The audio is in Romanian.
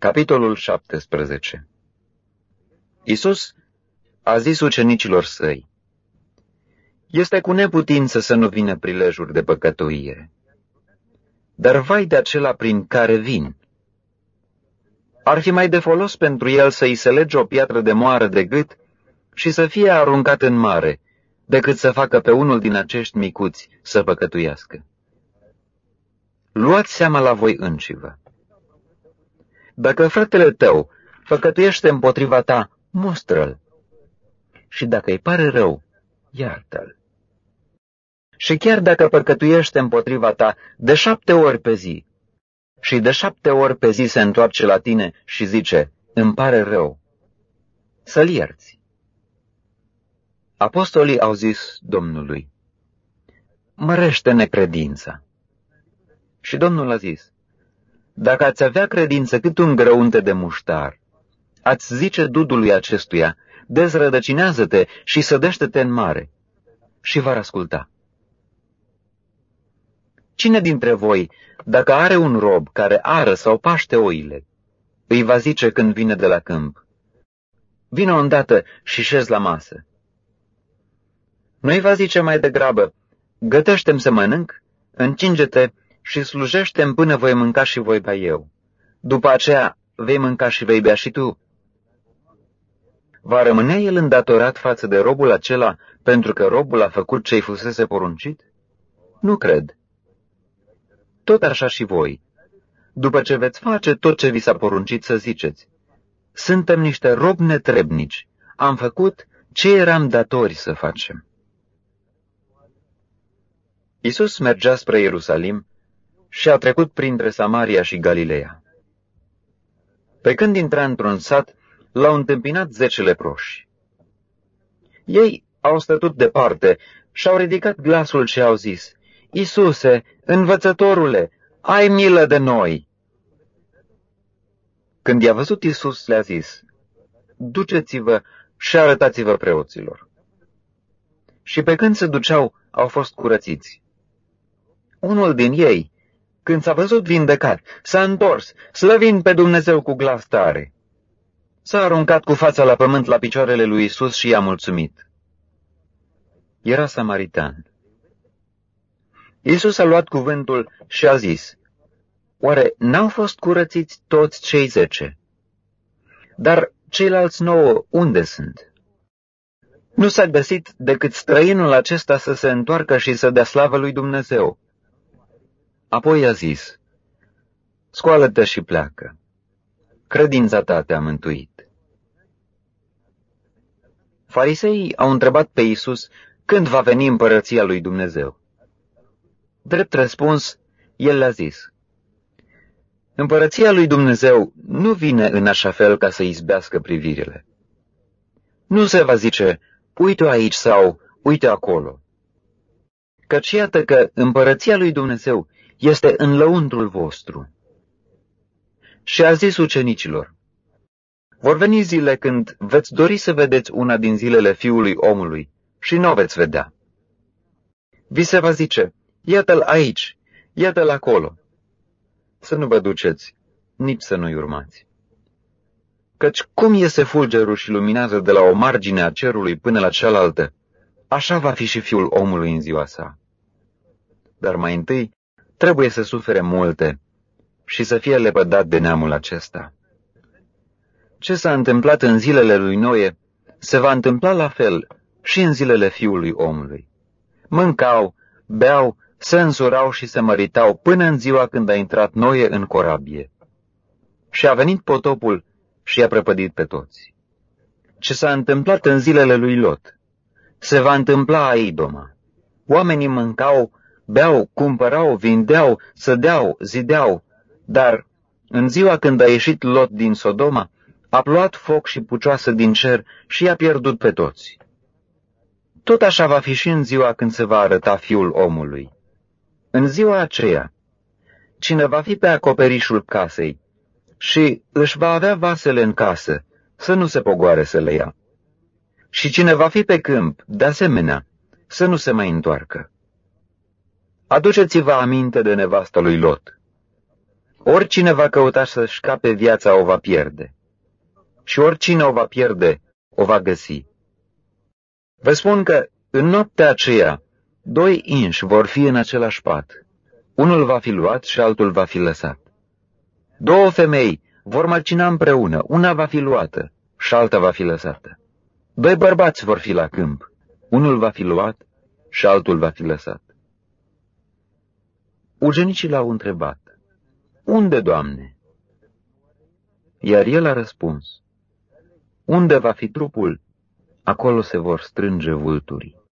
Capitolul 17 Isus a zis ucenicilor săi, Este cu neputință să nu vină prilejuri de păcătuire, dar vai de acela prin care vin. Ar fi mai de folos pentru el să-i se lege o piatră de moară de gât și să fie aruncat în mare, decât să facă pe unul din acești micuți să păcătuiască. Luați seama la voi înșivă. Dacă fratele tău făcătuiește împotriva ta, mostră-l. Și dacă îi pare rău, iartă-l. Și chiar dacă păcătuiește împotriva ta de șapte ori pe zi, și de șapte ori pe zi se întoarce la tine și zice, îmi pare rău, să-l ierți. Apostolii au zis Domnului, mărește necredința. Și Domnul a zis, dacă ați avea credință cât un grăunte de muștar, ați zice dudului acestuia, dezrădăcinează-te și sădește-te în mare, și va asculta. Cine dintre voi, dacă are un rob care ară sau paște oile, îi va zice când vine de la câmp, vină îndată și șez la masă. Nu-i va zice mai degrabă, gătește-mi să mănânc, încinge-te și slujește până voi mânca și voi bea eu. După aceea vei mânca și vei bea și tu. Va rămâne el îndatorat față de robul acela pentru că robul a făcut ce-i fusese poruncit? Nu cred. Tot așa și voi. După ce veți face tot ce vi s-a poruncit să ziceți, suntem niște robi netrebnici, am făcut ce eram datori să facem. Isus mergea spre Ierusalim și a trecut printre Samaria și Galileea. Pe când intra într-un sat, l-au întâmpinat zece leproși. Ei au stătut departe și au ridicat glasul și au zis, Isuse, învățătorule, ai milă de noi! Când i-a văzut Isus, le-a zis, Duceți-vă și arătați-vă preoților. Și pe când se duceau, au fost curățiți. Unul din ei, când s-a văzut vindecat, s-a întors, slăvind pe Dumnezeu cu glas tare. S-a aruncat cu fața la pământ la picioarele lui Isus și i-a mulțumit. Era samaritan. Isus a luat cuvântul și a zis, Oare n-au fost curățiți toți cei zece? Dar ceilalți nouă unde sunt? Nu s-a găsit decât străinul acesta să se întoarcă și să dea slavă lui Dumnezeu. Apoi a zis, Scoală-te și pleacă. Credința ta te-a mântuit. Fariseii au întrebat pe Isus când va veni împărăția lui Dumnezeu. Drept răspuns, el le-a zis, Împărăția lui Dumnezeu nu vine în așa fel ca să izbească privirile. Nu se va zice, uite aici sau uite acolo. Căci iată că împărăția lui Dumnezeu este în lăuntrul vostru. Și a zis ucenicilor, vor veni zile când veți dori să vedeți una din zilele fiului omului și nu o veți vedea. Vi se va zice, iată-l aici, iată-l acolo. Să nu vă duceți, nici să nu-i urmați. Căci cum iese fulgerul și luminează de la o margine a cerului până la cealaltă, așa va fi și fiul omului în ziua sa. Dar mai întâi trebuie să sufere multe și să fie lepădat de neamul acesta. Ce s-a întâmplat în zilele lui Noe se va întâmpla la fel și în zilele fiului omului. Mâncau, beau, se însurau și se măritau până în ziua când a intrat Noe în corabie. Și a venit potopul și i-a prăpădit pe toți. Ce s-a întâmplat în zilele lui Lot se va întâmpla a Idoma. Oamenii mâncau, beau, cumpărau, vindeau, sădeau, zideau, dar în ziua când a ieșit Lot din Sodoma, a plouat foc și pucioasă din cer și i-a pierdut pe toți. Tot așa va fi și în ziua când se va arăta fiul omului. În ziua aceea, cine va fi pe acoperișul casei și își va avea vasele în casă, să nu se pogoare să le ia. Și cine va fi pe câmp, de asemenea, să nu se mai întoarcă. Aduceți-vă aminte de nevasta lui Lot. oricine va căuta să-și scape viața o va pierde. Și oricine o va pierde, o va găsi. Vă spun că în noaptea aceea, doi inși vor fi în același pat. Unul va fi luat și altul va fi lăsat. Două femei vor mărcina împreună, una va fi luată și alta va fi lăsată. Doi bărbați vor fi la câmp, unul va fi luat și altul va fi lăsat. Ugenicii l-au întrebat, Unde, Doamne? Iar el a răspuns, Unde va fi trupul, acolo se vor strânge vulturii.